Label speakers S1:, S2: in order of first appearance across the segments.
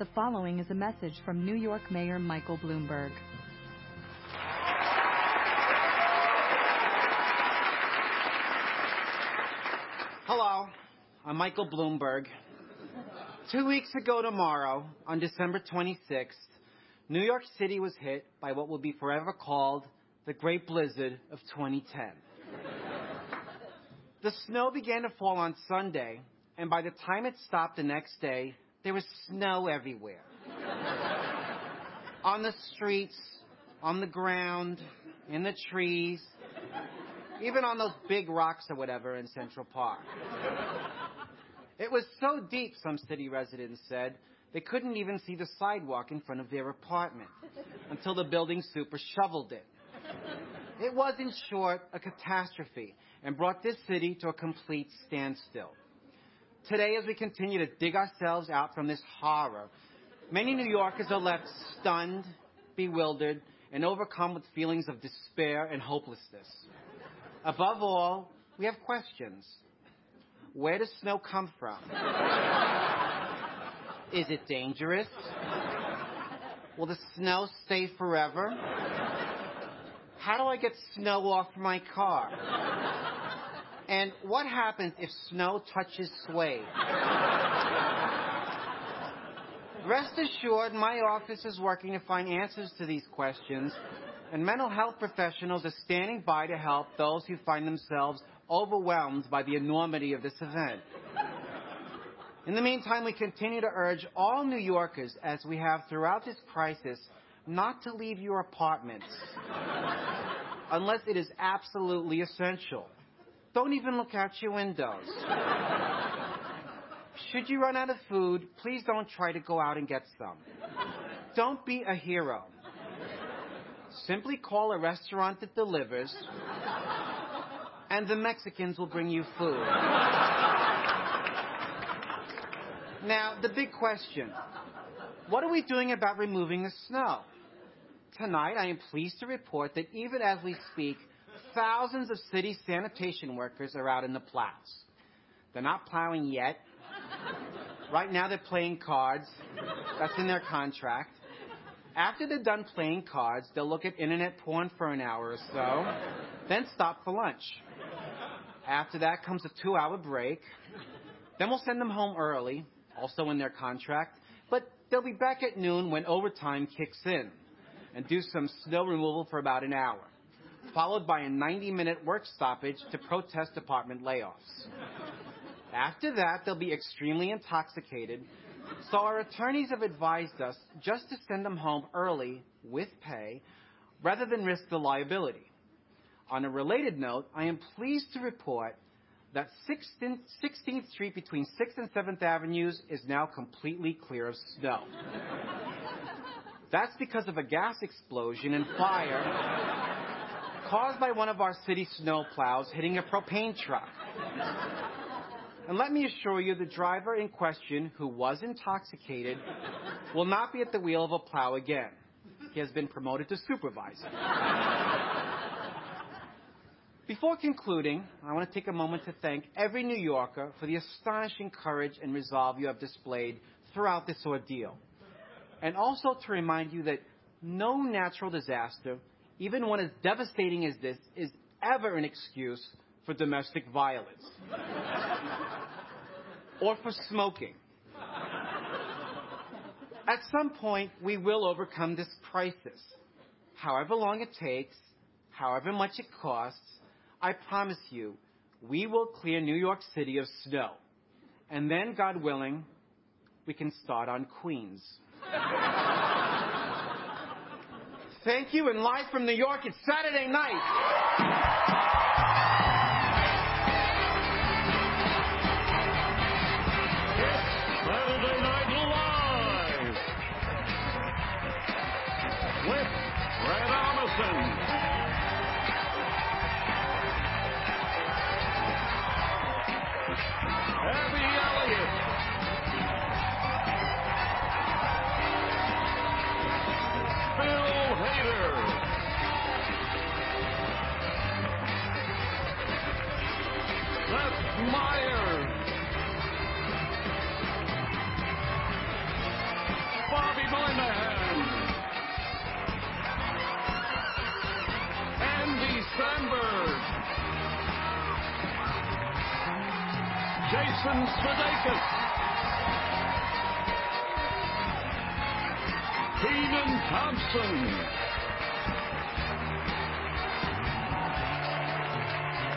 S1: The following is a message from New York Mayor Michael Bloomberg.
S2: Hello, I'm Michael Bloomberg. Two weeks ago tomorrow, on December 26th, New York City was hit by what will be forever called the Great Blizzard of 2010. The snow began to fall on Sunday, and by the time it stopped the next day, there was snow everywhere. on the streets, on the ground, in the trees, even on those big rocks or whatever in Central Park. It was so deep, some city residents said, they couldn't even see the sidewalk in front of their apartment until the building super shoveled it. It was, in short, a catastrophe and brought this city to a complete standstill. Today, as we continue to dig ourselves out from this horror, many New Yorkers are left stunned, bewildered, and overcome with feelings of despair and hopelessness. Above all, we have questions. Where does snow come from? Is it dangerous? Will the snow stay forever? How do I get snow off my car? And what happens if snow touches suede? Rest assured, my office is working to find answers to these questions, and mental health professionals are standing by to help those who find themselves overwhelmed by the enormity of this event. In the meantime, we continue to urge all New Yorkers, as we have throughout this crisis, not to leave your apartments unless it is absolutely essential. Don't even look out your windows. Should you run out of food, please don't try to go out and get some. Don't be a hero. Simply call a restaurant that delivers, and the Mexicans will bring you food. Now, the big question. What are we doing about removing the snow? Tonight, I am pleased to report that even as we speak, thousands of city sanitation workers are out in the plows. They're not plowing yet. Right now, they're playing cards. That's in their contract. After they're done playing cards, they'll look at internet porn for an hour or so, then stop for lunch. After that comes a two-hour break. Then we'll send them home early, also in their contract, but they'll be back at noon when overtime kicks in and do some snow removal for about an hour, followed by a 90-minute work stoppage to protest department layoffs. After that, they'll be extremely intoxicated, so our attorneys have advised us just to send them home early with pay rather than risk the liability. On a related note, I am pleased to report that 16th Street between 6th and 7th Avenues is now completely clear of snow. That's because of a gas explosion and fire caused by one of our city snowplows hitting a propane truck. And let me assure you, the driver in question, who was intoxicated, will not be at the wheel of a plow again. He has been promoted to supervisor. Before concluding, I want to take a moment to thank every New Yorker for the astonishing courage and resolve you have displayed throughout this ordeal. And also to remind you that no natural disaster, even one as devastating as this, is ever an excuse for domestic violence or for smoking. At some point, we will overcome this crisis. However long it takes, however much it costs, I promise you, we will clear New York City of snow. And then, God willing, we can start on Queens. Thank you, and live from New York, it's Saturday night.
S3: Meyer. Bobby Moynihan. Andy Samberg. Jason Sudeikis. Kenan Thompson.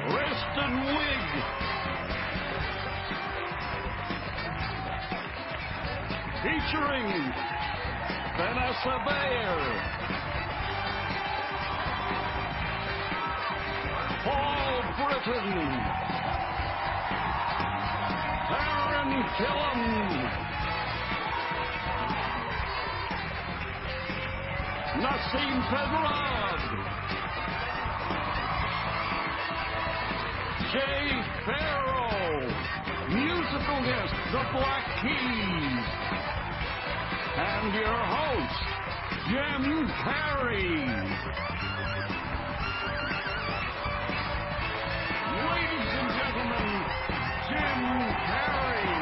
S3: Kristen Wiig. Featuring Vanessa Bayer. Paul Brittain. Taran Killam. Nasim Pedrad. Jay Pharoah. Musical guest, The Black Keys. And your host, Jim Carrey. Ladies and gentlemen, Jim Carrey.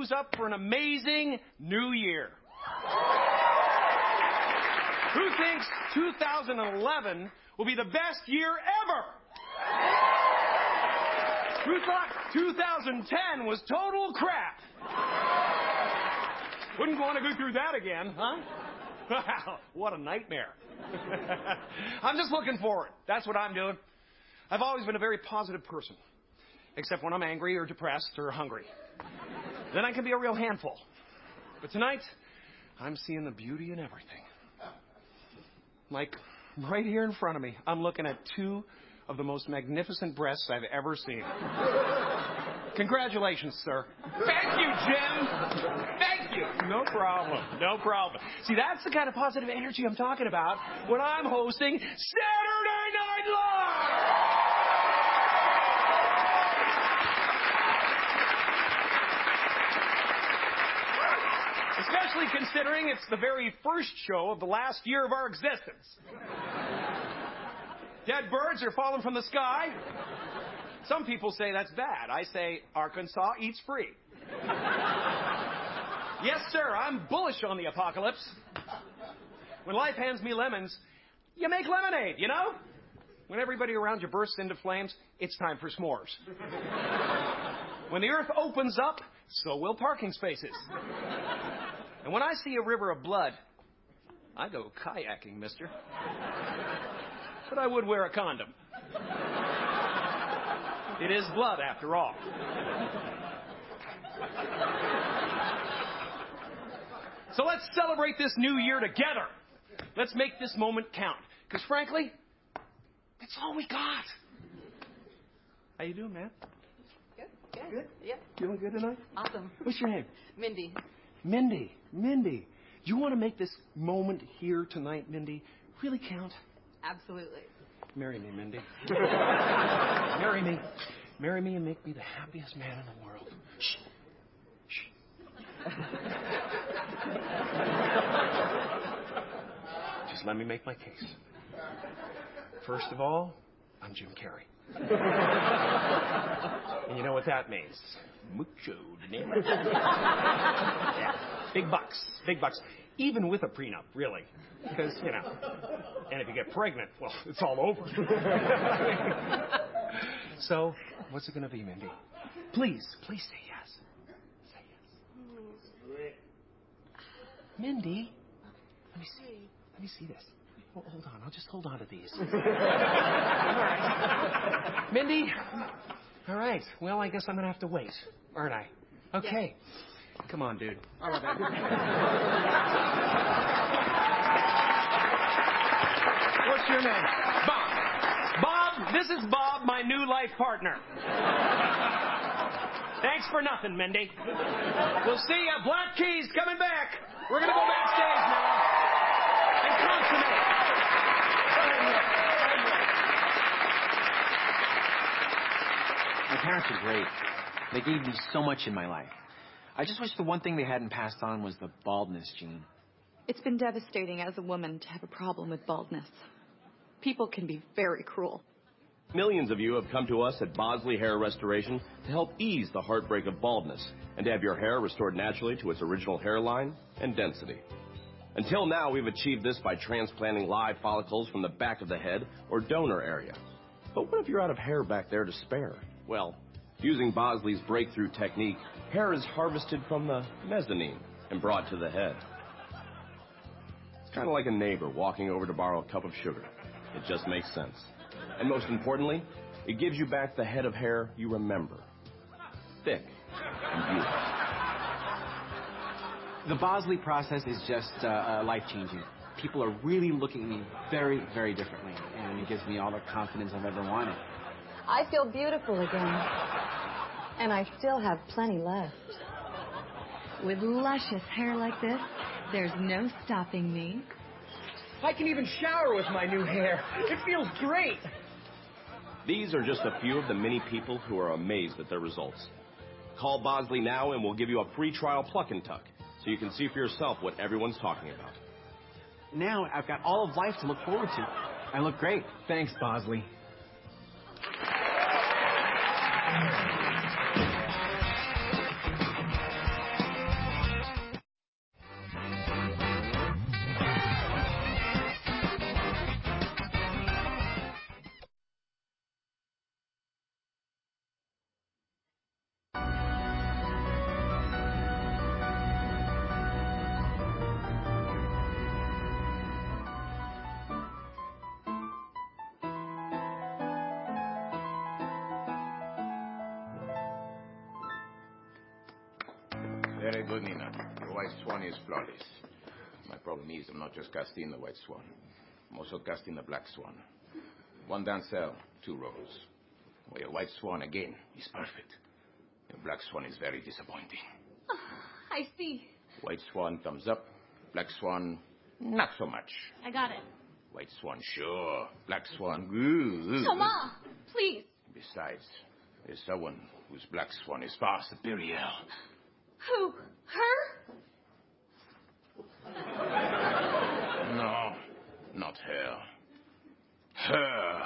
S4: Who's up for an amazing new year? Who thinks 2011 will be the best year ever? Who thought 2010 was total crap? Wouldn't want to go through that again, huh? Wow, what a nightmare. I'm just looking forward. That's what I'm doing. I've always been a very positive person, except when I'm angry or depressed or hungry. Then I can be a real handful. But tonight, I'm seeing the beauty in everything. Like right here in front of me, I'm looking at two of the most magnificent breasts I've ever seen. Congratulations, sir.
S5: Thank you, Jim. Thank you.
S4: No problem. No problem. See, that's the kind of positive energy I'm talking about when I'm hosting Saturday Night Live. Especially considering it's the very first show of the last year of our existence. Dead birds are falling from the sky. Some people say that's bad. I say Arkansas eats free. Yes, sir, I'm bullish on the apocalypse. When life hands me lemons, you make lemonade, you know? When everybody around you bursts into flames, it's time for s'mores. When the earth opens up, so will parking spaces. And when I see a river of blood, I go kayaking, mister. But I would wear a condom. It is blood, after all. So let's celebrate this new year together. Let's make this moment count. Because frankly, that's all we got. How you doing, man?
S1: Good. Good.
S4: Good?
S1: Yeah.
S4: Feeling good tonight?
S1: Awesome.
S4: What's your name?
S1: Mindy.
S4: Mindy. Mindy. Do you want to make this moment here tonight, Mindy, really count?
S1: Absolutely.
S4: Marry me, Mindy. Marry me. Marry me and make me the happiest man in the world. Shh. Shh. Just let me make my case. First of all, I'm Jim Carrey. and you know what that means? Mucho dinero. yeah. Big bucks. Big bucks. Even with a prenup, really. Because, you know. And if you get pregnant, well, it's all over. so, what's it going to be, Mindy? Please, please say yes. Say yes. Mindy, let me see. Let me see this. Hold, hold on. I'll just hold on to these. all right. Mindy. All right. Well, I guess I'm going to have to wait, aren't I? Okay. Come on, dude. All right, What's your name? Bob. Bob, this is Bob, my new life partner. Thanks for nothing, Mindy. We'll see ya. Black Keys coming back. We're gonna go backstage now and consummate. Go ahead, Rick. Go ahead, Rick.
S6: Parents are great. They gave me so much in my life. I just wish the one thing they hadn't passed on was the baldness gene.
S7: It's been devastating as a woman to have a problem with baldness. People can be very cruel.
S8: Millions of you have come to us at Bosley Hair Restoration to help ease the heartbreak of baldness and to have your hair restored naturally to its original hairline and density. Until now, we've achieved this by transplanting live follicles from the back of the head or donor area. But what if you're out of hair back there to spare? Well, using Bosley's breakthrough technique, hair is harvested from the mezzanine and brought to the head. It's kind of like a neighbor walking over to borrow a cup of sugar. It just makes sense. And most importantly, it gives you back the head of hair you remember. Thick and beautiful.
S6: The Bosley process is just uh, uh, life changing. People are really looking at me very, very differently, and it gives me all the confidence I've ever wanted.
S9: I feel beautiful again. And I still have plenty left.
S7: With luscious hair like this, there's no stopping me.
S4: I can even shower with my new hair. It feels great.
S8: These are just a few of the many people who are amazed at their results. Call Bosley now and we'll give you a free trial pluck and tuck so you can see for yourself what everyone's talking about.
S6: Now I've got all of life to look forward to. I look great. Thanks, Bosley.
S10: Very not just casting the white swan. I'm also casting the black swan. One down cell, two rows. Well, your white swan again is perfect. Your black swan is very disappointing.
S11: Ah, I see.
S10: White swan thumbs up. Black swan, not so much.
S11: I got it.
S10: White swan, sure. Black swan, good.
S11: Thomas, please.
S10: Besides, there's someone whose black swan is far superior.
S11: Who? Her?
S10: No, not her. Her.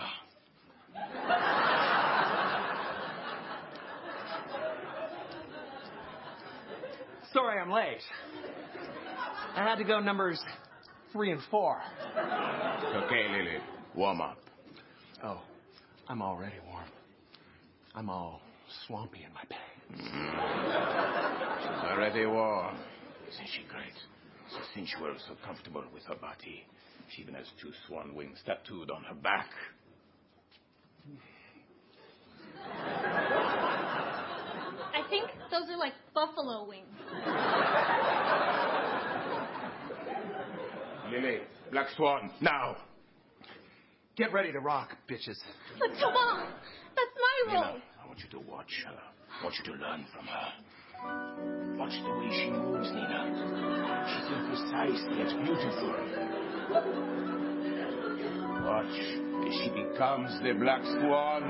S4: Sorry I'm late. I had to go numbers three and four.
S10: Okay, Lily, warm up.
S4: Oh, I'm already warm. I'm all swampy in my pants.
S10: She's already warm. Isn't she great? Since So sensual, so comfortable with her body. She even has two swan wings tattooed on her back.
S11: I think those are like buffalo wings.
S10: Lily, black swan, now.
S4: Get ready to rock, bitches.
S11: But Thomas, that's my role.
S10: Nina, I want you to watch her. I want you to learn from her. Watch the way she moves, Nina. She's imprecise yet beautiful. Watch as she becomes the black swan.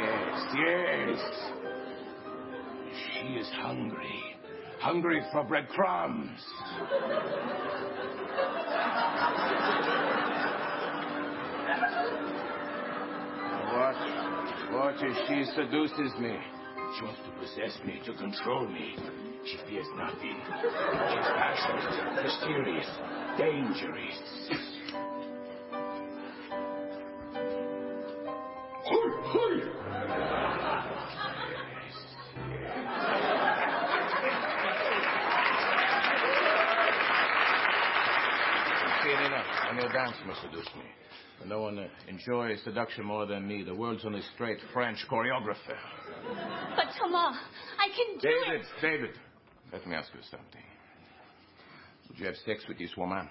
S10: Yes, yes. She is hungry. Hungry for breadcrumbs. Watch. Watch as she seduces me. She wants to possess me, to control me. She fears nothing. She's passionate, mysterious, dangerous. See, Nina, when you dance, you must seduce me. No one enjoys seduction more than me, the world's only straight French choreographer.
S11: But Thomas, I can do
S10: David,
S11: it.
S10: David, let me ask you something. Would you have sex with this woman?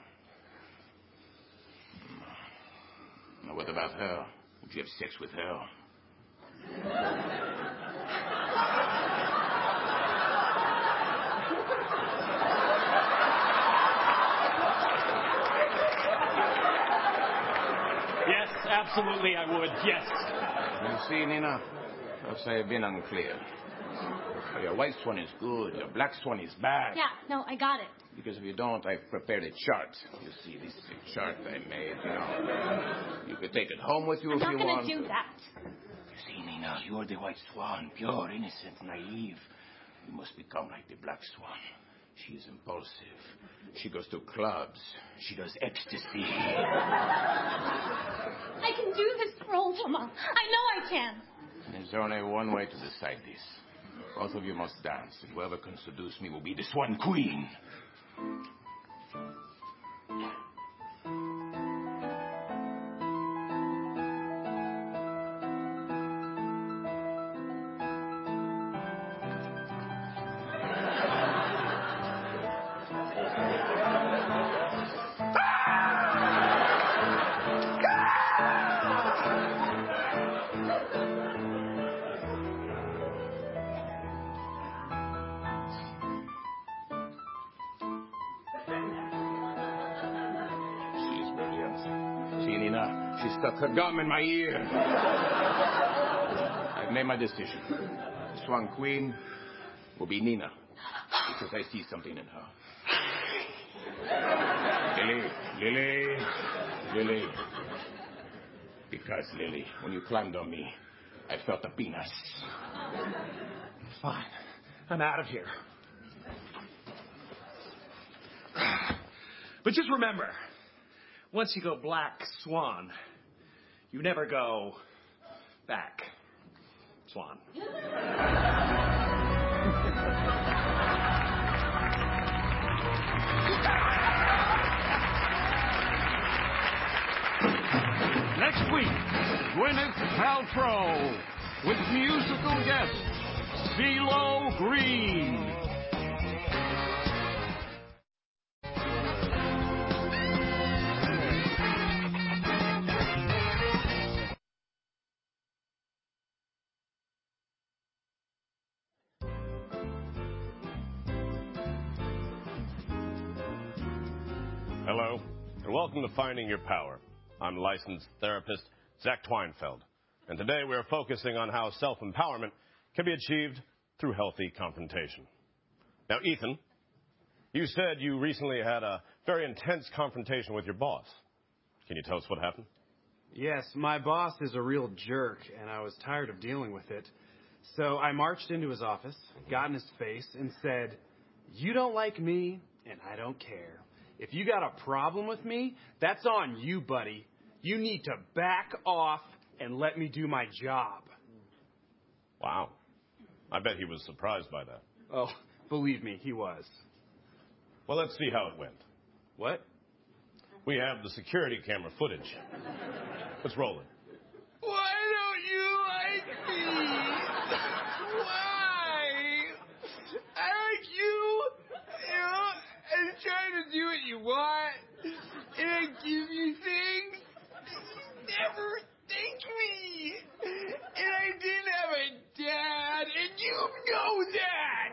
S10: Now, what about her? Would you have sex with her?
S4: Yes,
S8: absolutely I would. Yes.
S10: You see, Nina, perhaps I have been unclear. Your white swan is good, your black swan is bad.
S11: Yeah, no, I got it.
S10: Because if you don't, I've prepared a chart. You see, this is a chart I made, you know. You could take it home with you
S11: I'm
S10: if
S11: not gonna do that.
S10: You see, Nina, you're the white swan, pure, innocent, naive. You must become like the black swan. She is impulsive. She goes to clubs. She does ecstasy.
S11: I can do this role, Mama. I know I can.
S10: There's only one way to decide this. Both of you must dance, and whoever can seduce me will be the Swan Queen. Gum in my ear. I've made my decision. Swan Queen will be Nina, because I see something in her. Lily, Lily, Lily. Because, Lily, when you climbed on me, I felt a penis.
S8: Fine. I'm out of here. But just remember, once you go black swan, you never go back swan.
S3: Next week, Gwyneth Paltrow with musical guest CeeLo Green.
S12: Welcome to Finding Your Power. I'm licensed therapist Zach Twinefeld, and today we are focusing on how self empowerment can be achieved through healthy confrontation. Now, Ethan, you said you recently had a very intense confrontation with your boss. Can you tell us what happened?
S13: Yes, my boss is a real jerk, and I was tired of dealing with it. So I marched into his office, got in his face, and said, You don't like me, and I don't care. If you got a problem with me, that's on you, buddy. You need to back off and let me do my job.
S12: Wow. I bet he was surprised by that.
S13: Oh, believe me, he was.
S12: Well, let's see how it went.
S13: What?
S12: We have the security camera footage. Let's roll it.
S14: Why don't you like me? Why? I like you, you know, and trying to do what you want, and I give you things. You never thank me, and I didn't have a dad, and you know that.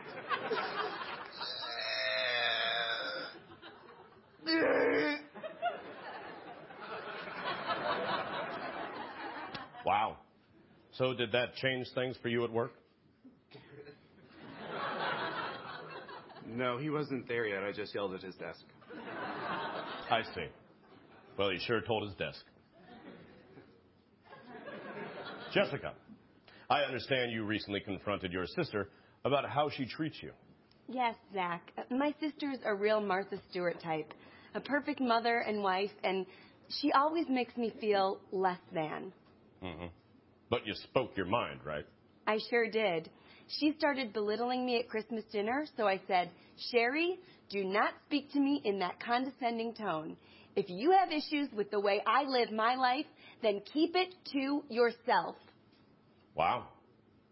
S12: Wow. So, did that change things for you at work?
S13: No, he wasn't there yet. I just yelled at his desk.
S12: I see. Well, he sure told his desk. Jessica, I understand you recently confronted your sister about how she treats you.
S15: Yes, Zach. Uh, My sister's a real Martha Stewart type, a perfect mother and wife, and she always makes me feel less than.
S12: Mm-hmm. But you spoke your mind, right?
S15: I sure did. She started belittling me at Christmas dinner, so I said, Sherry, do not speak to me in that condescending tone. If you have issues with the way I live my life, then keep it to yourself.
S12: Wow.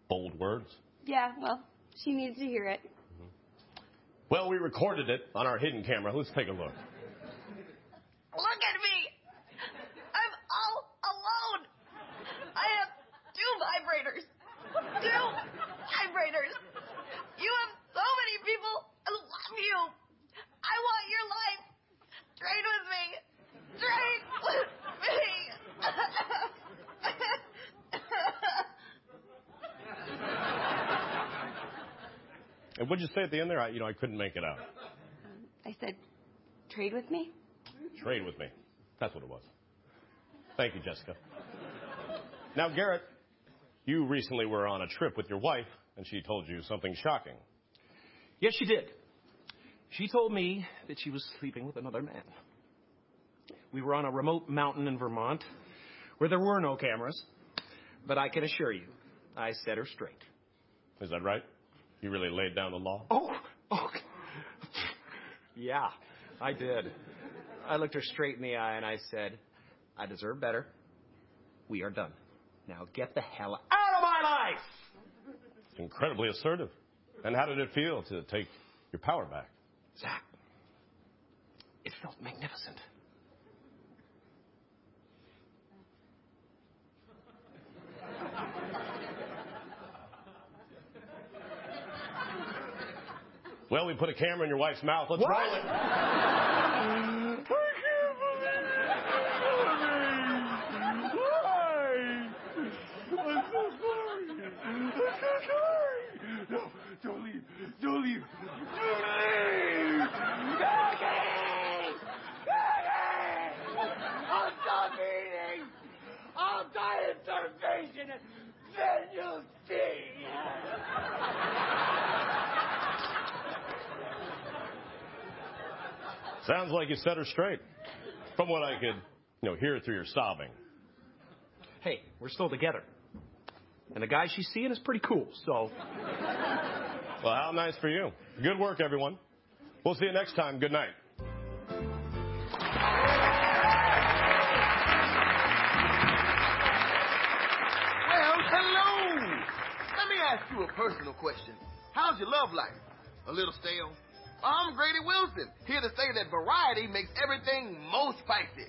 S12: Bold words.
S15: Yeah, well, she needs to hear it. Mm-hmm.
S12: Well, we recorded it on our hidden camera. Let's take a look.
S14: Look at me! I'm all alone! I have two vibrators! Two vibrators. You have so many people. I love you. I want your life. Train with me. Train with me.
S12: and what'd you say at the end there? I, you know, I couldn't make it out.
S15: I said, trade with me.
S12: Trade with me. That's what it was. Thank you, Jessica. Now, Garrett, you recently were on a trip with your wife and she told you something shocking.
S4: Yes, she did. She told me that she was sleeping with another man. We were on a remote mountain in Vermont where there were no cameras, but I can assure you, I set her straight.
S12: Is that right? You really laid down the law?
S4: Oh, oh. Yeah, I did. I looked her straight in the eye and I said, I deserve better. We are done. Now get the hell out of my life!
S12: Incredibly assertive. And how did it feel to take your power back?
S4: Zach, it felt magnificent.
S12: Well, we put a camera in your wife's mouth. Let's
S4: What?
S12: roll it.
S14: No, don't leave. Don't leave. Don't leave. Maggie! Maggie! I'll stop eating. I'll die starvation. Then you'll see.
S12: Sounds like you set her straight. From what I could, you know, hear through your sobbing.
S4: Hey, we're still together. And the guy she's seeing is pretty cool, so.
S12: Well, how nice for you. Good work, everyone. We'll see you next time. Good night.
S16: Well, hello. Let me ask you a personal question. How's your love life? A little stale? I'm Grady Wilson, here to say that variety makes everything most spicy.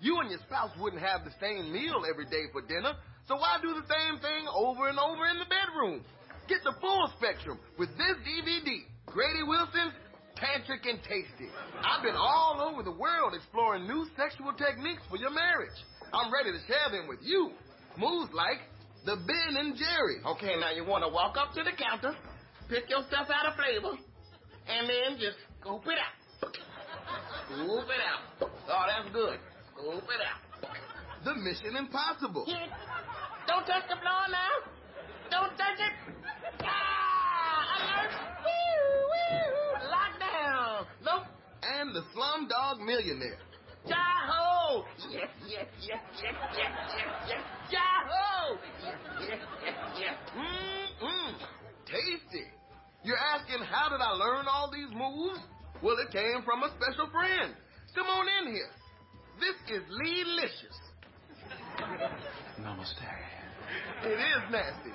S16: You and your spouse wouldn't have the same meal every day for dinner, so why do the same thing over and over in the bedroom? Get the full spectrum with this DVD, Grady Wilson's Tantric and Tasty. I've been all over the world exploring new sexual techniques for your marriage. I'm ready to share them with you. Moves like the Ben and Jerry. Okay, now you want to walk up to the counter, pick your stuff out of flavor, and then just scoop it out. Scoop it out. Oh, that's good. Scoop it out. The Mission Impossible.
S14: Don't touch the floor now. Don't touch it. Ah, alert. Woo, woo. Lockdown.
S16: Nope. And the Slumdog Millionaire.
S14: Yahoo! Yes, yes, yes, yes, yes, yes, yes. Yahoo! Yes, yes, yes, yes.
S16: Mmm, tasty. You're asking how did I learn all these moves? Well, it came from a special friend. Come on in here. This is Lee Licious.
S4: Namaste.
S16: It is nasty.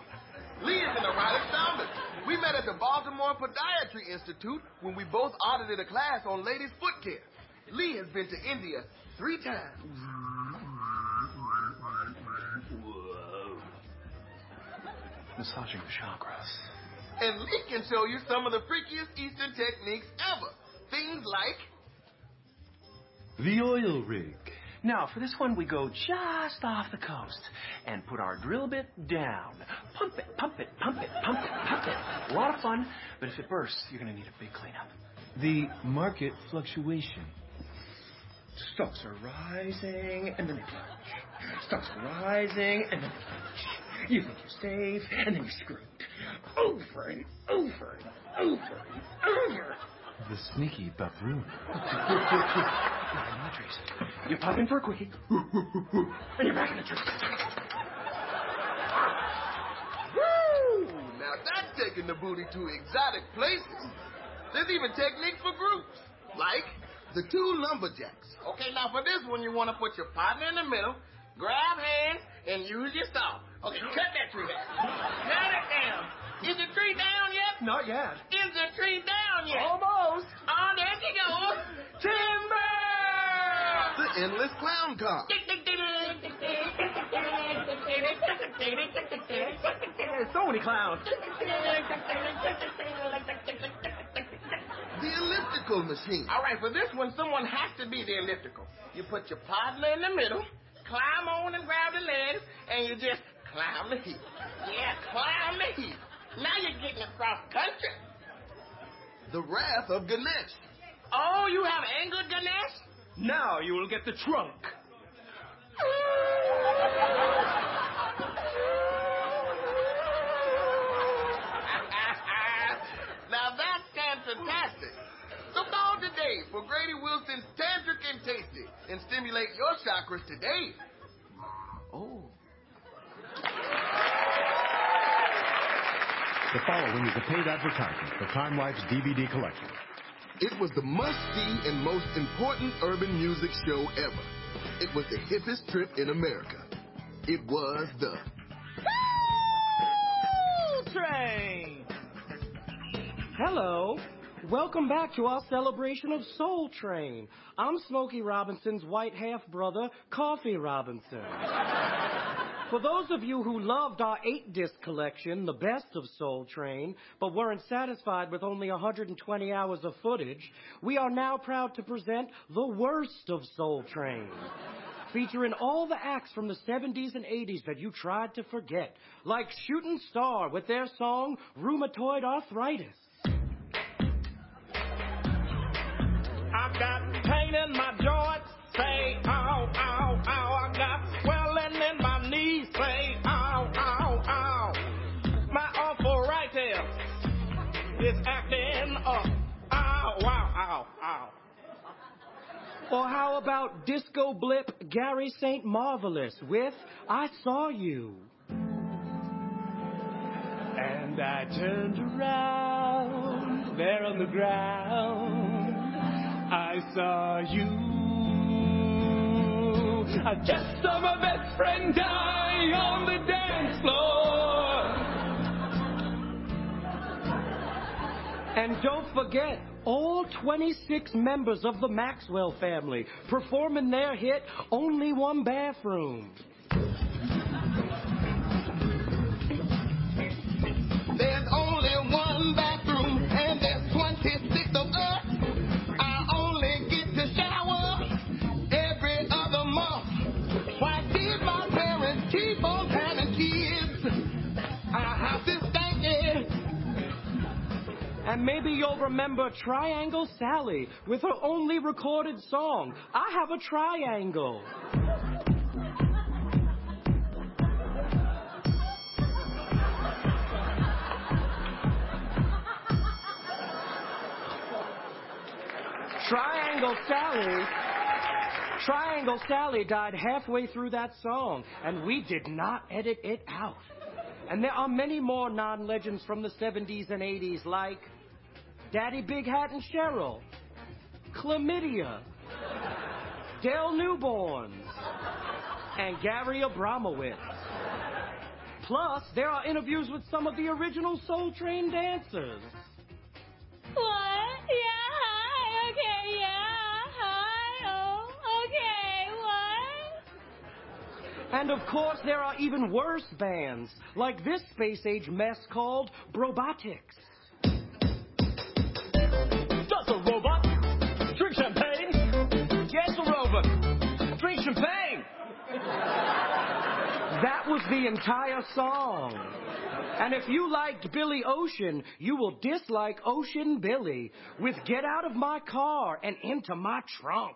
S16: Lee is an erotic stylist. We met at the Baltimore Podiatry Institute when we both audited a class on ladies' foot care. Lee has been to India three times.
S4: Massaging the chakras.
S16: And Lee can show you some of the freakiest Eastern techniques ever. Things like
S4: The oil rig. Now, for this one, we go just off the coast and put our drill bit down. Pump it, pump it, pump it, pump it, pump it. A lot of fun, but if it bursts, you're going to need a big cleanup.
S17: The market fluctuation.
S4: Stocks are rising and then they plunge. Stocks are rising and then they plunge. You think you're safe and then you're screwed. Over and over and over and over.
S17: The sneaky buffoon.
S4: You pop in for a quickie, and you're back in the tree.
S16: Woo! Now that's taking the booty to exotic places. There's even techniques for groups, like the two lumberjacks. Okay, now for this one, you want to put your partner in the middle, grab hands, and use your saw. Okay, cut that tree down. cut it down. Is the tree down yet?
S4: Not yet.
S16: Is the tree down yet?
S4: Almost.
S16: Oh, there she goes. Timber! The endless clown car.
S4: There's so many clowns.
S16: The elliptical machine. All right, for this one, someone has to be the elliptical. You put your partner in the middle, climb on and grab the legs, and you just climb the heap. Yeah, climb the heap. Now you're getting across country. The Wrath of Ganesh.
S14: Oh, you have angered Ganesh?
S8: Now you will get the trunk.
S16: now that's fantastic. So call today for Grady Wilson's Tantric and Tasty and stimulate your chakras today. Oh.
S18: The following is a paid advertisement for Time Life's DVD collection.
S16: It was the must-see and most important urban music show ever. It was the hippest trip in America. It was the
S4: Soul Train! Hello. Welcome back to our celebration of Soul Train. I'm Smokey Robinson's white half brother, Coffee Robinson. For those of you who loved our eight disc collection, The Best of Soul Train, but weren't satisfied with only 120 hours of footage, we are now proud to present The Worst of Soul Train. Featuring all the acts from the 70s and 80s that you tried to forget, like Shooting Star with their song Rheumatoid Arthritis.
S8: I've got pain in my joints,
S4: Or how about Disco Blip Gary St. Marvelous with I Saw You? And I turned around, there on the ground, I saw you. I just saw my best friend die on the dance floor. And don't forget, all 26 members of the Maxwell family performing their hit Only One Bathroom.
S16: And
S4: maybe you'll remember Triangle Sally with her only recorded song, I Have a Triangle. Triangle Sally. Triangle Sally died halfway through that song, and we did not edit it out. And there are many more non legends from the 70s and 80s, like Daddy Big Hat and Cheryl, Chlamydia, Dale Newborns, and Gary Abramowitz. Plus, there are interviews with some of the original Soul Train dancers.
S11: What? Yeah, hi. Okay, yeah, hi. Oh, okay, what?
S4: And of course, there are even worse bands, like this space age mess called Brobotics. The entire song. And if you liked Billy Ocean, you will dislike Ocean Billy with Get Out of My Car and Into My Trunk.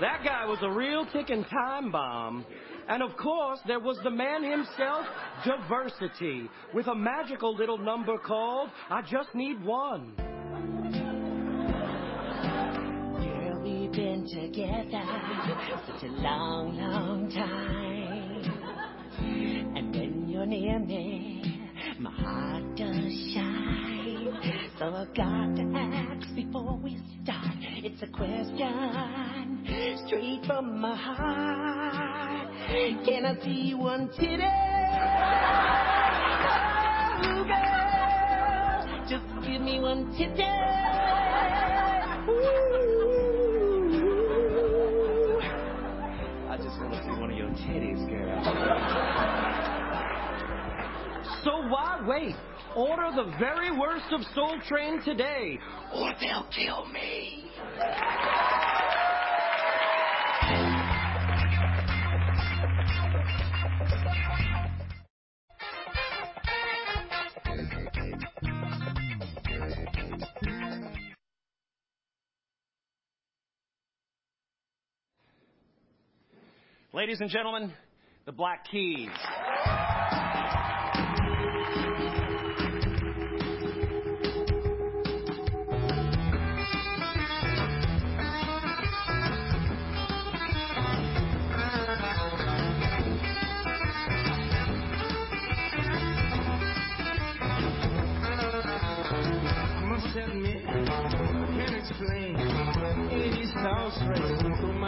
S4: That guy was a real ticking time bomb. And of course, there was the man himself, Diversity, with a magical little number called I Just Need One.
S19: Girl, we've been together such a long, long time. And when you're near me, my heart does shine. So I've got to ask before we start. It's a question straight from my heart. Can I see one today? Oh, girl, just give me one today.
S8: I just want to see one of your titties, girl.
S4: So why wait?
S19: Order the very worst of Soul Train today, or they'll kill me.
S4: Ladies and gentlemen, the Black Keys.
S20: I can't explain. These thoughts racing through my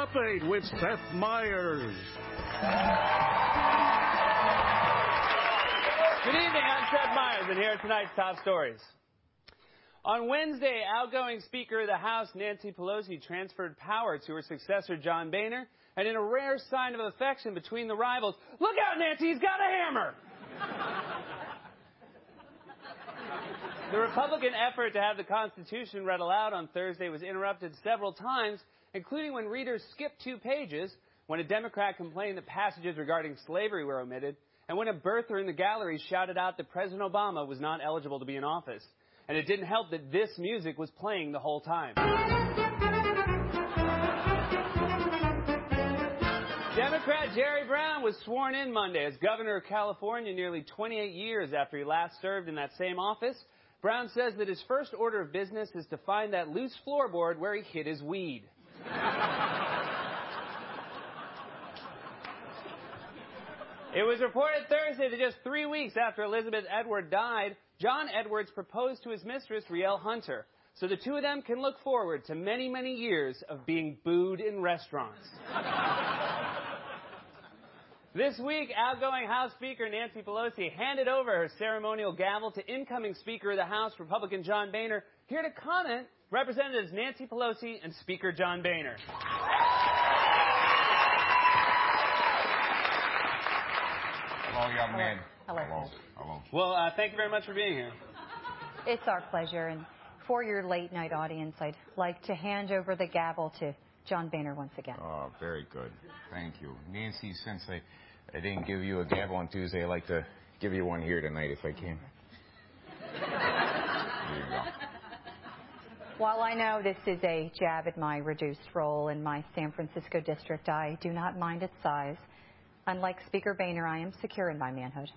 S3: Update with Seth Meyers.
S21: Good evening, I'm Seth Meyers, and here are tonight's top stories. On Wednesday, outgoing Speaker of the House Nancy Pelosi transferred power to her successor John Boehner, and in a rare sign of affection between the rivals, look out, Nancy, he's got a hammer! The Republican effort to have the Constitution read aloud on Thursday was interrupted several times, including when readers skipped two pages, when a Democrat complained that passages regarding slavery were omitted, and when a birther in the gallery shouted out that President Obama was not eligible to be in office. And it didn't help that this music was playing the whole time. Democrat Jerry Brown was sworn in Monday as governor of California nearly 28 years after he last served in that same office. Brown says that his first order of business is to find that loose floorboard where he hid his weed. It was reported Thursday that just three weeks after Elizabeth Edward died, John Edwards proposed to his mistress, Rielle Hunter. So the two of them can look forward to many, many years of being booed in restaurants. This week, outgoing House Speaker Nancy Pelosi handed over her ceremonial gavel to incoming Speaker of the House, Republican John Boehner. Here to comment, Representatives Nancy Pelosi and Speaker John Boehner.
S22: Hello, young man.
S9: Hello.
S22: Hello. Hello.
S21: Well, uh, thank you very much for being here.
S9: It's our pleasure. And for your late night audience, I'd like to hand over the gavel to John Boehner once again.
S22: Oh, very good. Thank you. Nancy, since I, I didn't give you a gavel on Tuesday, I'd like to give you one here tonight if I can. There you go.
S9: While I know this is a jab at my reduced role in my San Francisco district, I do not mind its size. Unlike Speaker Boehner, I am secure in my manhood.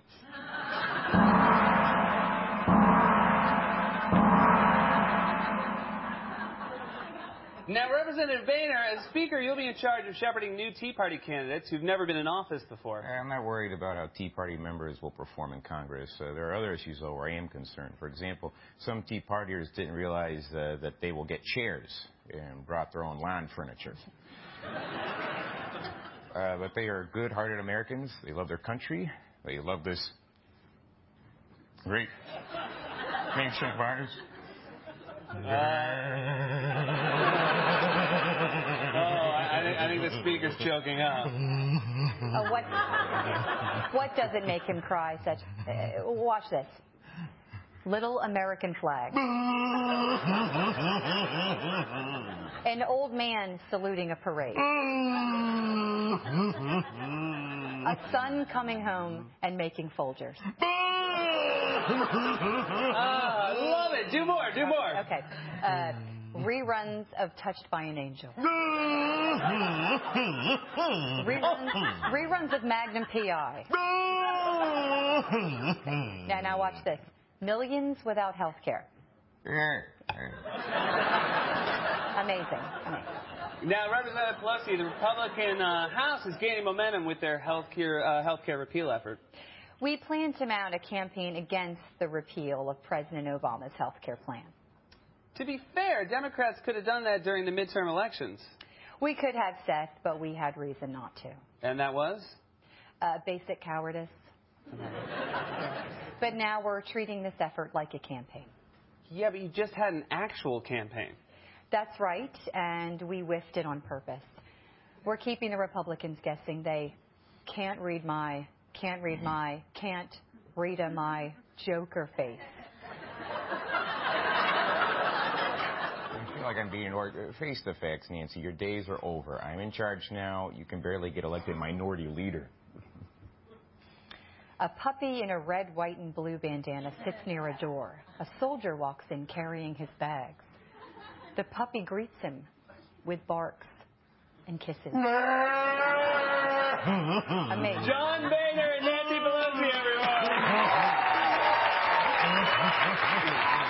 S21: Now, Representative Boehner, as Speaker, you'll be in charge of shepherding new Tea Party candidates who've never been in office before.
S22: I'm not worried about how Tea Party members will perform in Congress. Uh, there are other issues, though, where I am concerned. For example, some Tea Partiers didn't realize uh, that they will get chairs and brought their own lawn furniture. Uh, but they are good-hearted Americans. They love their country. They love this great nation of ours.
S21: oh, I, I, think, I think the Speaker's choking up.
S9: Oh, what, what does it make him cry such? Uh, watch this. Little American flag. An old man saluting a parade. A son coming home and making Folgers.
S21: Ah, love it. Do more. Do more.
S9: Okay. Uh, reruns of Touched by an Angel. reruns, reruns of Magnum PI. Now, now watch this. Millions without health care. Amazing. Amazing.
S21: Now, Representative Pelosi, the Republican uh, House is gaining momentum with their health care, uh, health care repeal effort.
S9: We plan to mount a campaign against the repeal of President Obama's health care plan.
S21: To be fair, Democrats could have done that during the midterm elections.
S9: We could have, Seth, but we had reason not to.
S21: And that was?
S9: Uh, basic cowardice. but now we're treating this effort like a campaign.
S21: Yeah, but you just had an actual campaign.
S9: That's right, and we whiffed it on purpose. We're keeping the Republicans guessing. They can't read my, can't read my, can't read a my joker face.
S22: I feel like I'm being ignored. Uh, Face the facts, Nancy. Your days are over. I'm in charge now. You can barely get elected minority leader.
S9: A puppy in a red, white, and blue bandana sits near a door. A soldier walks in carrying his bags. The puppy greets him with barks and kisses. Amazing.
S21: John Boehner and Nancy Pelosi,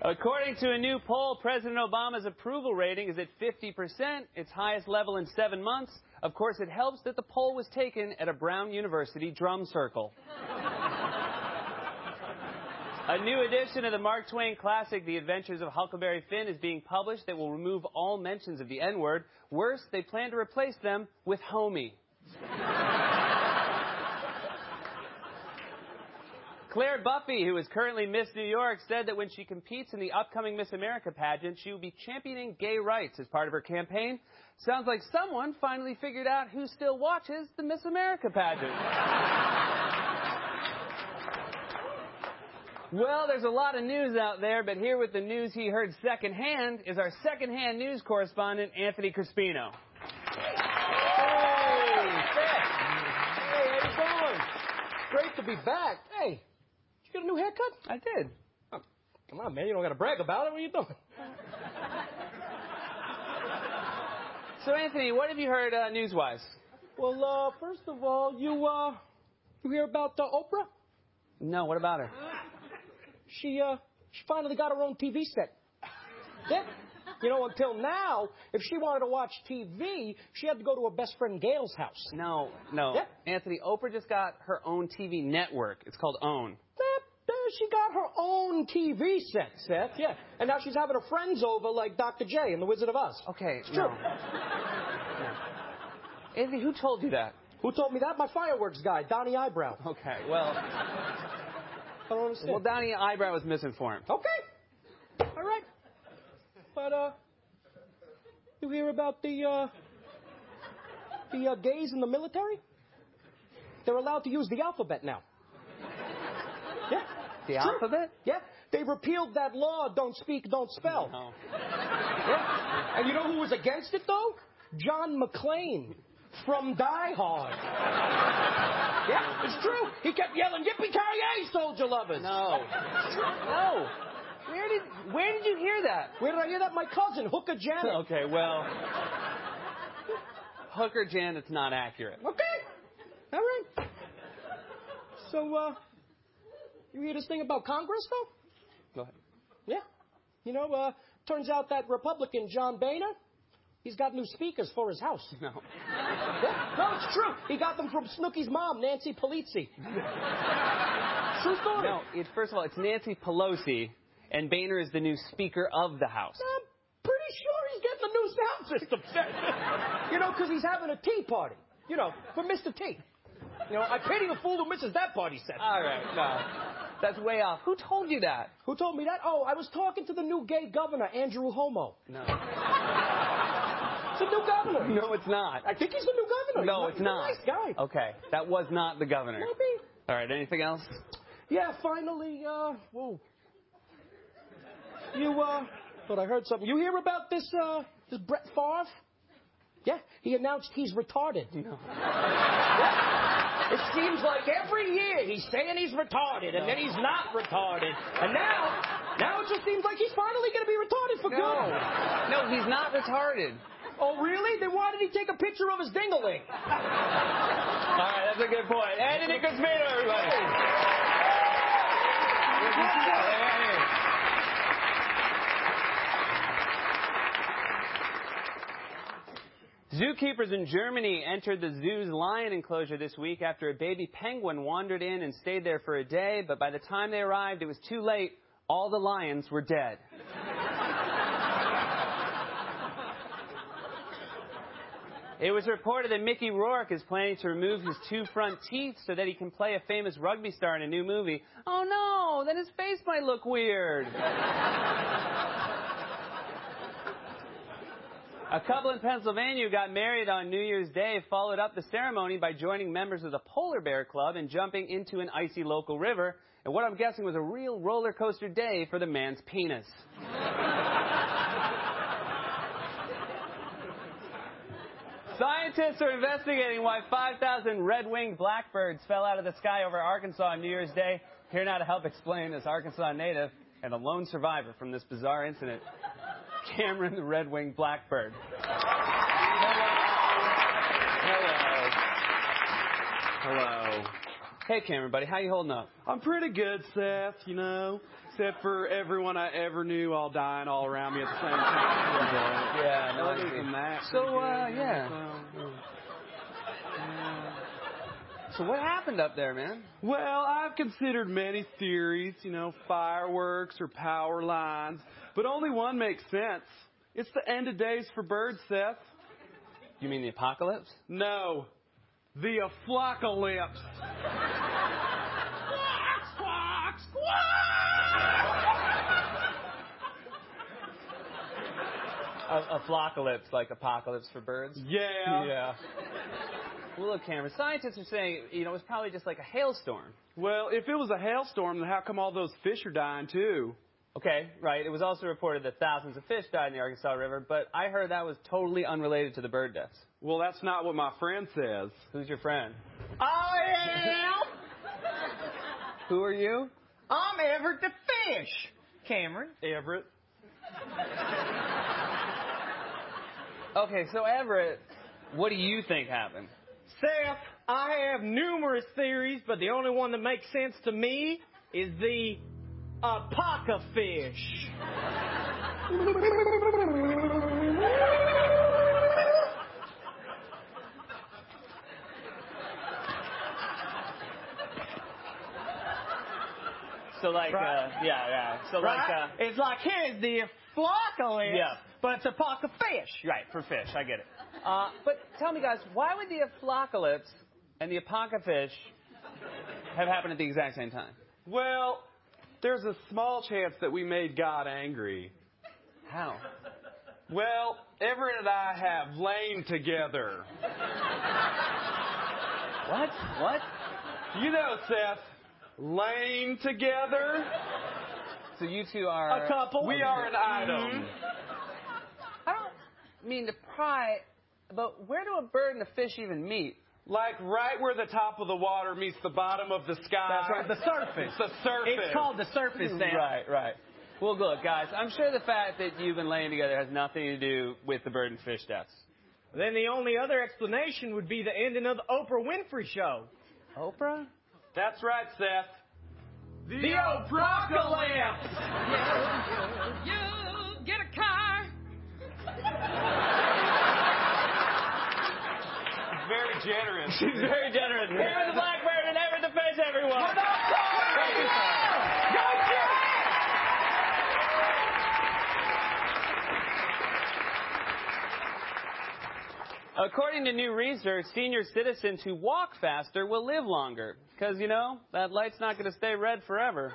S21: According to a new poll, President Obama's approval rating is at 50%, its highest level in seven months. Of course, it helps that the poll was taken at a Brown University drum circle. A new edition of the Mark Twain classic, The Adventures of Huckleberry Finn, is being published that will remove all mentions of the N word. Worse, they plan to replace them with homie. Claire Buffie, who is currently Miss New York, said that when she competes in the upcoming Miss America pageant, she will be championing gay rights as part of her campaign. Sounds like someone finally figured out who still watches the Miss America pageant. Well, there's a lot of news out there, but here with the news he heard secondhand is our secondhand news correspondent, Anthony Crispino.
S4: Hey? Great to be back. Hey, you get a new haircut?
S21: I did.
S4: Oh, come on, man. You don't got to brag about it. What are you doing?
S21: So, Anthony, what have you heard uh, news-wise?
S4: Well, uh, first of all, you, uh, you hear about uh, Oprah?
S21: No, what about her?
S4: She, uh, She finally got her own TV set. Yeah. You know, until now, if she wanted to watch TV, she had to go to her best friend Gayle's house.
S21: No, no.
S4: Yeah.
S21: Anthony, Oprah just got her own TV network. It's called OWN.
S4: She got her own TV set, Seth. Yeah. And now she's having her friends over like Dr. J and the Wizard of Oz.
S21: Okay,
S4: It's true.
S21: no. Anthony, who told you that?
S4: Who told me that? My fireworks guy, Donnie Eyebrow.
S21: Okay, well,
S4: I don't understand.
S21: well, Donnie Eyebrow was misinformed.
S4: Okay. All right. But, uh, you hear about the, uh, the uh, gays in the military? They're allowed to use the alphabet now. Yeah.
S21: The
S4: true.
S21: alphabet?
S4: Yeah. They repealed that law, don't speak, don't spell.
S21: No.
S4: Yeah. And you know who was against it, though? John McClane from Die Hard. Yeah, it's true. He kept yelling, Yippee-ki-yay, soldier lovers.
S21: No. No. Where did Where did you hear that?
S4: Where did I hear that? My cousin, Hooker Janet.
S21: Okay, well, Hooker Janet's not accurate.
S4: Okay. All right. So, uh, you hear this thing about Congress, though?
S21: Go ahead.
S4: Yeah. You know, uh, turns out that Republican John Boehner, he's got new speakers for his house.
S21: No.
S4: Yeah. No, it's true. He got them from Snooki's mom, Nancy Polizzi. True story.
S21: No, it, first of all, it's Nancy Pelosi, and Boehner is the new Speaker of the House.
S4: I'm pretty sure he's getting a new sound system set. you know, because he's having a tea party. You know, for Mr. T. You know, I pity the fool who misses that party set.
S21: All right, no. That's way off. Who told you that?
S4: Who told me that? Oh, I was talking to the new gay governor, Andrew Homo.
S21: No.
S4: It's a new governor.
S21: No, it's not.
S4: I think he's the new governor.
S21: No,
S4: He's
S21: it's
S4: a
S21: not.
S4: nice guy.
S21: Okay, that was not the governor.
S4: Maybe.
S21: All right, anything else?
S4: Yeah, finally, uh, whoa. You, uh, but I heard something. You hear about this, uh, this Brett Favre? Yeah, he announced he's retarded.
S21: No.
S4: It seems like every year he's saying he's retarded, and then he's not retarded. And now, now it just seems like he's finally going to be retarded for good.
S21: No, he's not retarded.
S4: Oh, really? Then why did he take a picture of his dingaling?
S21: All right, that's a good point. Anthony Crispino, everybody. Zookeepers in Germany entered the zoo's lion enclosure this week after a baby penguin wandered in and stayed there for a day, but by the time they arrived, it was too late. All the lions were dead. It was reported that Mickey Rourke is planning to remove his two front teeth so that he can play a famous rugby star in a new movie. Oh no, then his face might look weird. A couple in Pennsylvania who got married on New Year's Day followed up the ceremony by joining members of the Polar Bear Club and jumping into an icy local river. And what I'm guessing was a real roller coaster day for the man's penis. Scientists are investigating why 5,000 red-winged blackbirds fell out of the sky over Arkansas on New Year's Day. Here now to help explain is Arkansas native and a lone survivor from this bizarre incident, Cameron the red-winged blackbird. Hello. Hello. Hey, Cameron, buddy, how you holding up?
S13: I'm pretty good, Seth, you know. Except for everyone I ever knew all dying all around me at the same time.
S21: Yeah, no,
S13: Other than that,
S21: So, uh, yeah. So what happened up there, man?
S13: Well, I've considered many theories, you know, fireworks or power lines, but only one makes sense. It's the end of days for birds, Seth.
S21: You mean the apocalypse?
S13: No, the aflocalypse.
S21: A, a flockalypse, like apocalypse for birds?
S13: Yeah.
S21: Yeah. Well, look, Cameron, scientists are saying, you know, it was probably just like a hailstorm.
S13: Well, if it was a hailstorm, then how come all those fish are dying too?
S21: Okay, right. It was also reported that thousands of fish died in the Arkansas River, but I heard that was totally unrelated to the bird deaths.
S13: Well, that's not what my friend says.
S21: Who's your friend?
S14: I am.
S21: Who are you?
S14: I'm Everett the fish. Cameron.
S13: Everett.
S21: Okay, so Everett, what do you think happened?
S14: Seth, I have numerous theories, but the only one that makes sense to me is the
S4: a pocket fish.
S21: So like,
S4: Right.
S21: uh, yeah, yeah. So like, uh,
S4: it's like here's the floccolith,
S21: Yeah.
S4: but it's a pocket fish.
S21: right for fish. I get it. Uh, but tell me, guys, why would the apokolips and the apocafish have happened at the exact same time?
S13: Well, there's a small chance that we made God angry.
S21: How?
S13: Well, Everett and I have lain together.
S21: What? What?
S13: You know, Seth, lain together.
S21: So you two are
S4: A couple.
S13: We are an item.
S21: I don't mean to pry, but where do a bird and a fish even meet?
S13: Like right where the top of the water meets the bottom of the sky.
S4: That's right, the surface.
S13: It's the surface.
S4: It's called the surface, Sam.
S21: Right, right. Well, look, guys, I'm sure the fact that you've been laying together has nothing to do with the bird and fish deaths.
S4: Then the only other explanation would be the ending of the Oprah Winfrey show.
S21: Oprah?
S13: That's right, Seth.
S4: The apocalypse.
S1: You get a car.
S13: Very generous.
S21: She's very generous. Here with the blackbird and Everett the fish, everyone. Thank you, sir. According to new research, senior citizens who walk faster will live longer. Because, you know, that light's not going to stay red forever.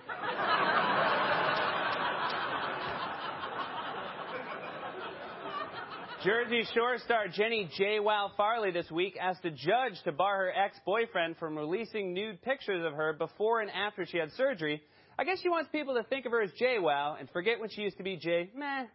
S21: Jersey Shore star Jenny J. Wow Farley this week asked a judge to bar her ex-boyfriend from releasing nude pictures of her before and after she had surgery. I guess she wants people to think of her as J. Wow and forget when she used to be J. Meh.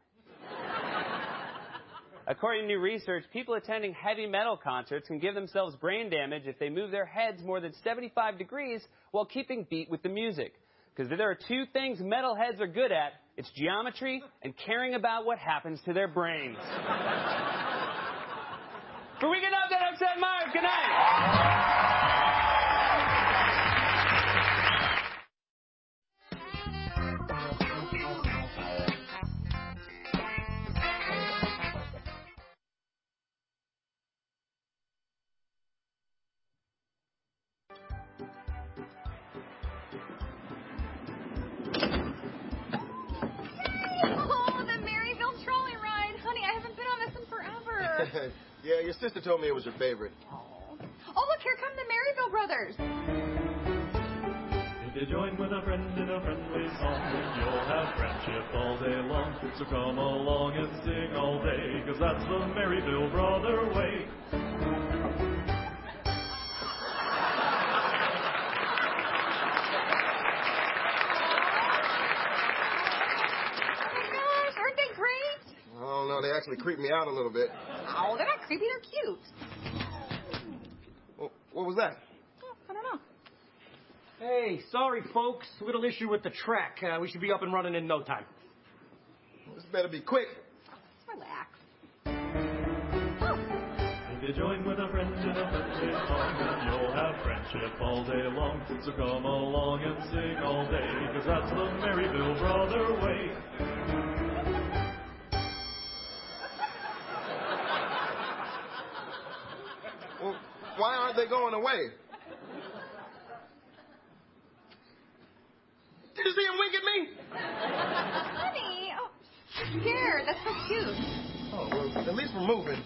S21: According to new research, people attending heavy metal concerts can give themselves brain damage if they move their heads more than 75 degrees while keeping beat with the music. Because there are two things metalheads are good at it's geometry and caring about what happens to their brains. For Weekend Update, I'm Seth Meyers. Good night.
S16: Told me it was your favorite.
S1: oh, look, here come the Maryville brothers.
S23: If you join with a friend in a friendly song, you'll have friendship all day long. So come along and sing all day, cause that's the Maryville brother way.
S16: Don't know, they actually creep me out a little bit.
S1: Oh, they're not creepy, they're cute.
S16: What, what was that?
S1: I don't know.
S4: Hey, sorry, folks. Little issue with the track. Uh, we should be up and running in no time.
S16: This better be quick.
S1: Relax.
S23: If you join with a friend in a friendly song, then you'll have friendship all day long. So come along and sing all day, cause that's the Maryville brother way.
S16: Why aren't they going away? Did you see him wink at me?
S1: Honey, oh, I'm scared. That's so cute.
S16: Oh, well, at least we're moving.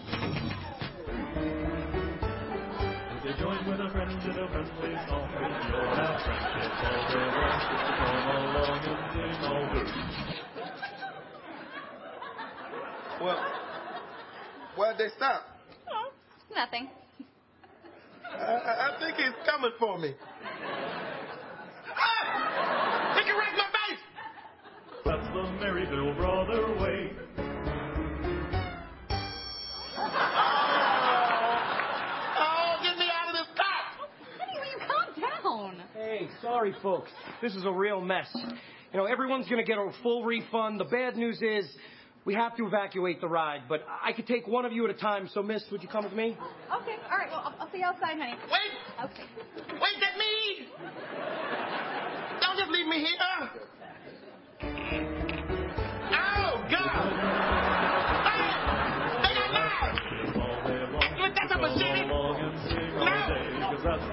S23: If you join with a friend in a friendly song, then you'll have friendship all day long. Come along and sing all day.
S16: Well, why'd they stop?
S1: Oh, nothing.
S16: I, I I think he's coming for me. Ah! He can wreck my face!
S23: That's the Maryville brother way.
S16: Oh, get me out of this cop!
S1: Honey, will you calm down?
S4: Hey, sorry, folks. This is a real mess. You know, everyone's going to get a full refund. The bad news is we have to evacuate the ride, but I could take one of you at a time. So, miss, would you come with me?
S1: Okay, all right. Well, I'll, I'll see you outside, honey.
S16: Wait!
S1: Okay.
S16: Wait, that's me! Don't just leave me here!
S23: Oh, God! Hey! They got knives! But that's a machete!
S3: Cause that's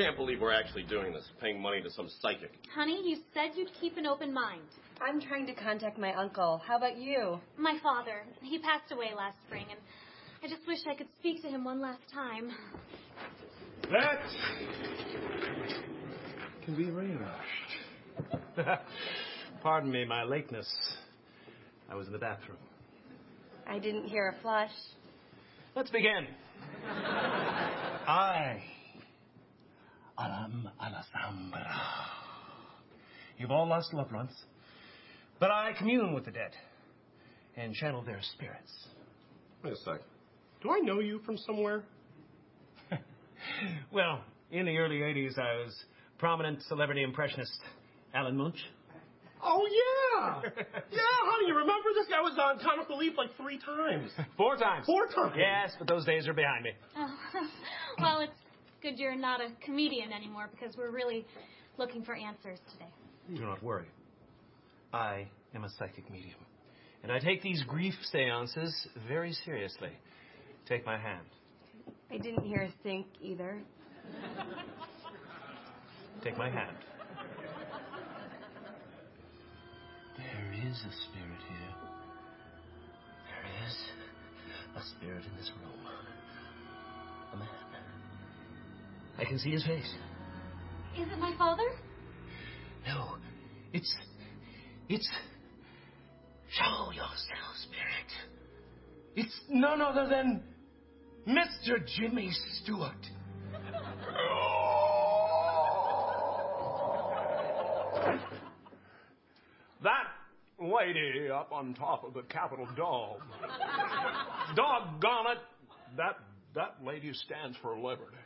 S12: can't believe we're actually doing this, paying money to some psychic.
S11: Honey, you said you'd keep an open mind.
S15: I'm trying to contact my uncle. How about you?
S11: My father, he passed away last spring, and I just wish I could speak to him one last time.
S4: That can be arranged. Pardon me, my lateness. I was in the bathroom.
S15: I didn't hear a flush.
S4: Let's begin. I, Alam Alasambra. You've all lost loved ones, but I commune with the dead and channel their spirits.
S12: Wait a sec.
S4: Do I know you from somewhere? well, in the early 80s, I was prominent celebrity impressionist Alan Munch.
S24: Oh, yeah. yeah, honey, you remember this guy was on Comic Relief like three times.
S4: Four times.
S24: Four times.
S4: Yes, but those days are behind me.
S11: Oh, well, it's good you're not a comedian anymore because we're really looking for answers today.
S4: Do not worry. I am a psychic medium, and I take these grief seances very seriously. Take my hand.
S15: I didn't hear a think either.
S4: Take my hand.
S25: There is a spirit here. There is a spirit in this room. A man.
S4: I can see his face.
S11: Is it my father?
S25: No, it's. It's. Show yourself, spirit. It's none other than Mr. Jimmy Stewart.
S26: That lady up on top of the Capitol dome. Doggone it. That, that lady stands for liberty.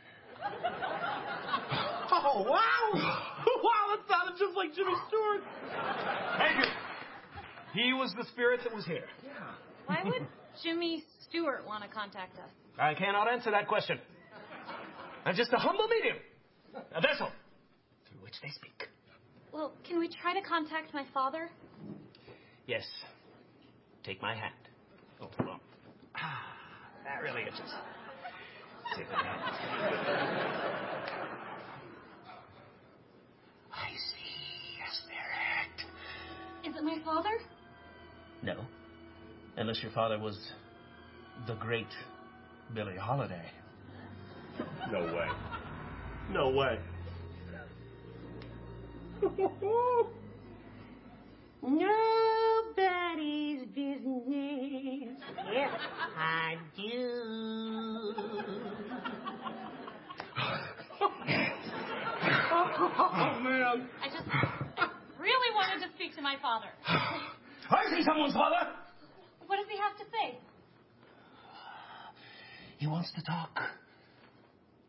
S24: Oh, wow. wow, that sounded just like Jimmy Stewart.
S4: Thank you. He was the spirit that was here. Yeah.
S11: Why would Jimmy Stewart want to contact us?
S4: I cannot answer that question. I'm just a humble medium, a vessel through which they speak.
S11: Well, can we try to contact my father?
S4: Yes. Take my hand. Oh, hold on. Ah, that really itches. Take my hand.
S25: I see a spirit.
S11: Is it my father?
S25: No. Unless your father was the great Billie Holiday.
S26: No way. No way.
S14: Nobody's business. Yes, I do.
S24: Oh, man.
S11: I just really wanted to speak to my father.
S25: I see someone's father.
S11: What does he have to say?
S25: He wants to talk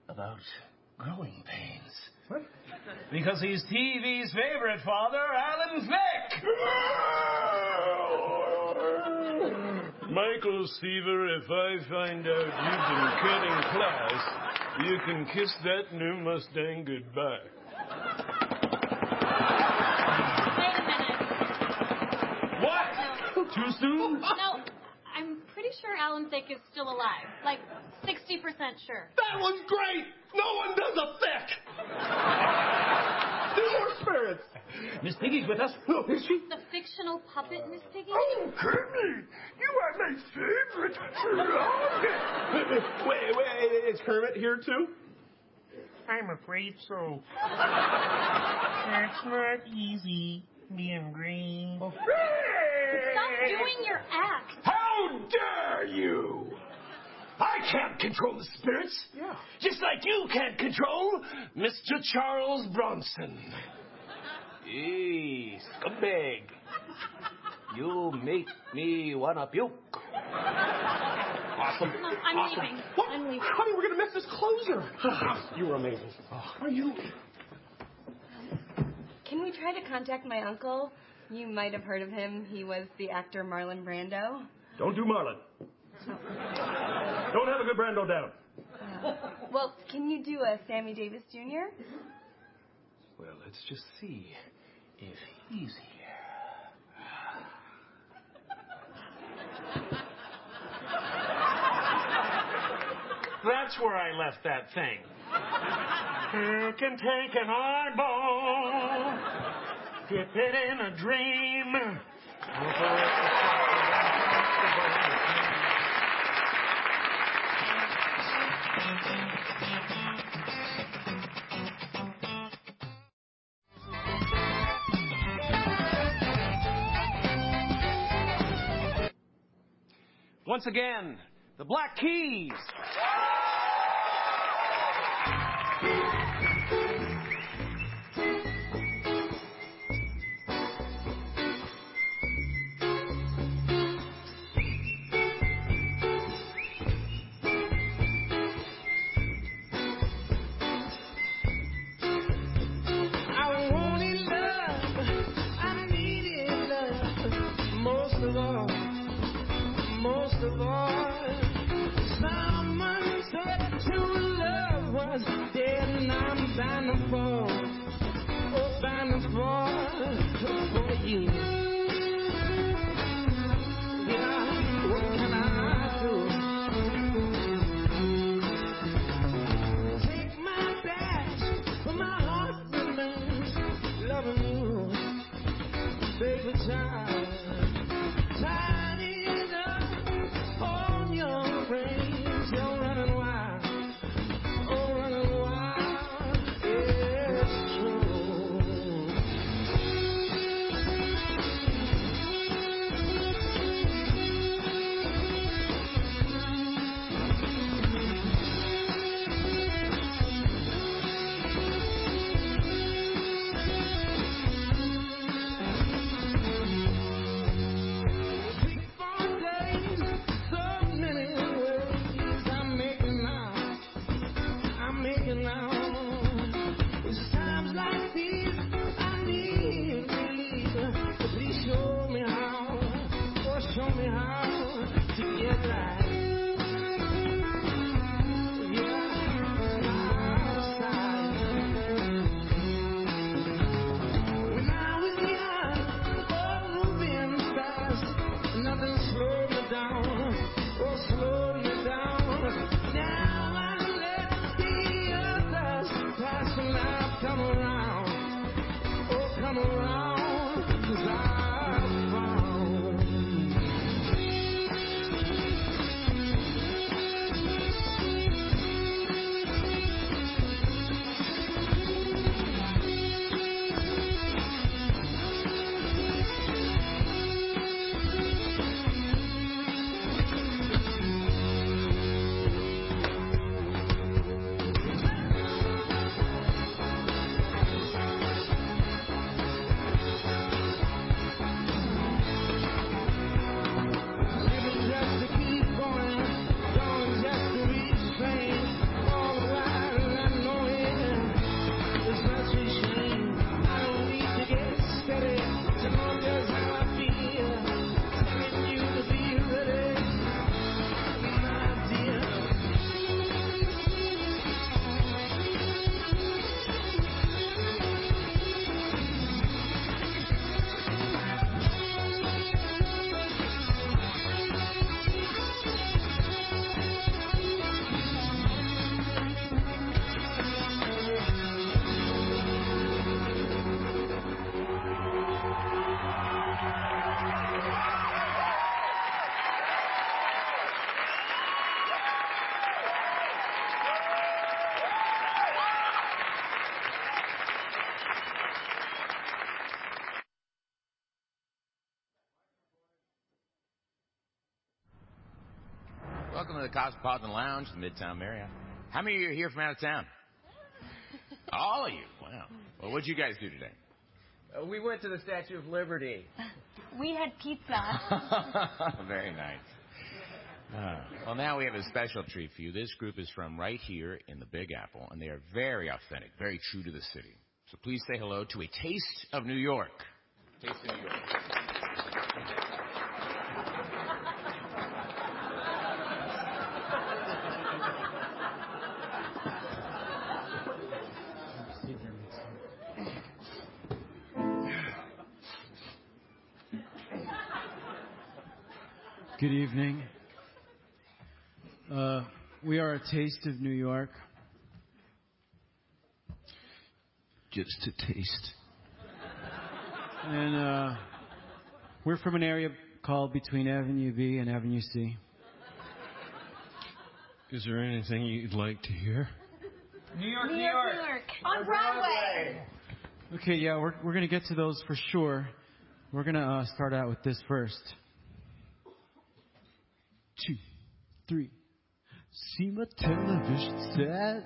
S25: about growing pains.
S4: What? Because he's TV's favorite father, Alan Thicke.
S3: Michael Seaver, if I find out you've been cutting class, you can kiss that new Mustang goodbye.
S11: Wait a minute.
S4: What? Too soon?
S11: No, I'm pretty sure Alan Thicke is still alive. Like 60% sure.
S24: That was great. No one does a Thicke. Two more spirits.
S4: Miss Piggy's with us.
S24: Oh, is she?
S11: The fictional puppet, Miss Piggy?
S23: Oh, Kermit, you are my favorite frog.
S24: wait, wait, is Kermit here too?
S14: I'm afraid so. It's not easy being green.
S11: Stop doing your act.
S23: How dare you! I can't control the spirits.
S24: Yeah.
S23: Just like you can't control Mr. Charles Bronson.
S4: Hey, scumbag.
S3: You make me wanna puke. Awesome.
S11: I'm
S3: awesome.
S11: leaving.
S3: What?
S11: I'm leaving.
S3: Honey, we're gonna miss this closer. you were amazing. Oh, are you?
S15: Can we try to contact my uncle? You might have heard of him. He was the actor Marlon Brando.
S23: Don't do Marlon. Don't have a good Brando down.
S15: Well, can you do a Sammy Davis Jr.?
S3: Well, let's just see if he's here. That's where I left that thing. Who can take an eyeball, dip it in a dream?
S20: Once again, the Black Keys.
S8: To the
S27: Cosmopolitan Lounge, the Midtown Marriott. How many of you are here from out of town? All of you. Wow. Well, what'd you guys do today?
S21: Uh, we went to the Statue of Liberty.
S28: We had pizza.
S10: Very nice. Uh, well, now we have a special treat for you. This group is from right here in the Big Apple, and they are very authentic, very true to the city. So please say hello to a taste of New York. Taste of New York.
S29: Good evening. Uh, we are a taste of New York. Just a taste. And uh, we're from an area called between Avenue B and Avenue C.
S3: Is there anything you'd like to hear?
S21: New York,
S28: New York, New York. On Broadway.
S29: Okay, yeah, we're, we're going to get to those for sure. We're going to uh, start out with this first. Two, three. See my television set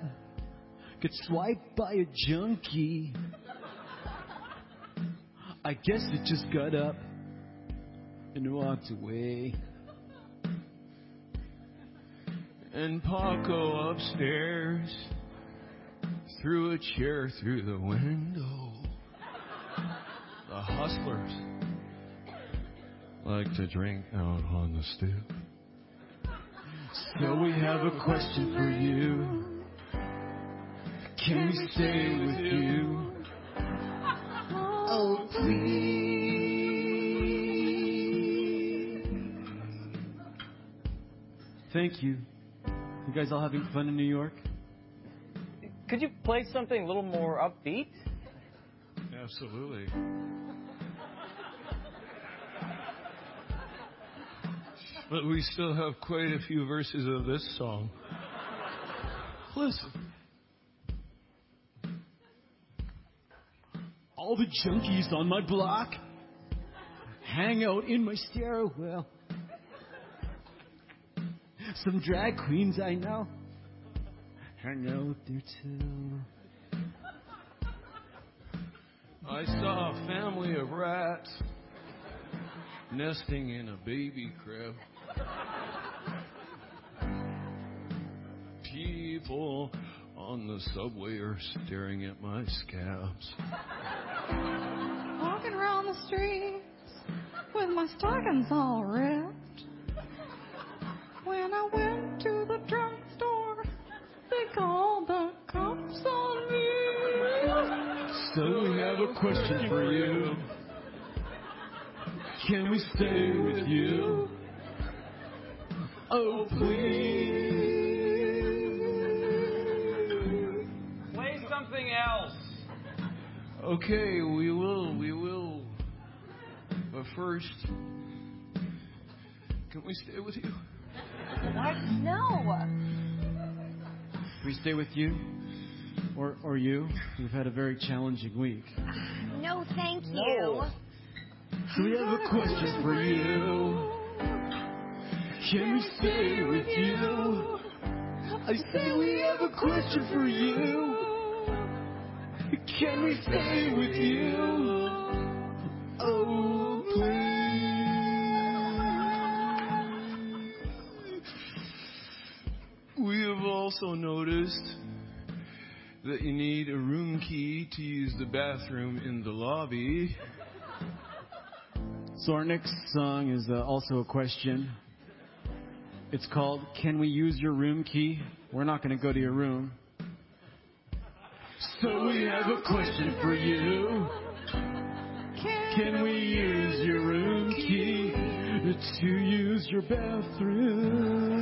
S29: get swiped by a junkie. I guess it just got up and walked away.
S3: And Paco upstairs threw a chair through the window. The hustlers like to drink out on the stoop.
S29: So we have a question for you. Can we stay with you? Oh, please. Thank you. You guys all having fun in New York?
S21: Could you play something a little more upbeat?
S3: Absolutely. But we still have quite a few verses of this song.
S29: Listen. All the junkies on my block hang out in my stairwell. Some drag queens I know hang out there too.
S3: I saw a family of rats nesting in a baby crib. People on the subway are staring at my scabs.
S1: Walking around the streets with my stockings all ripped. When I went to the drugstore, they called the cops on me.
S29: So we have a question for you. Can we stay with you? Oh, please.
S21: Else.
S3: Okay, we will, we will. But first, can we stay with you?
S28: What? No.
S29: Can we stay with you? Or, or you? We've had a very challenging week.
S28: No, thank you.
S29: No. So we have a question for you. Can we stay with you? I say we have a question for you. Can we stay with you? Oh, please.
S3: We have also noticed that you need a room key to use the bathroom in the lobby.
S29: So our next song is uh, also a question. It's called Can We Use Your Room Key? We're not going to go to your room. So we have a question for you. Can we use your room key to use your bathroom?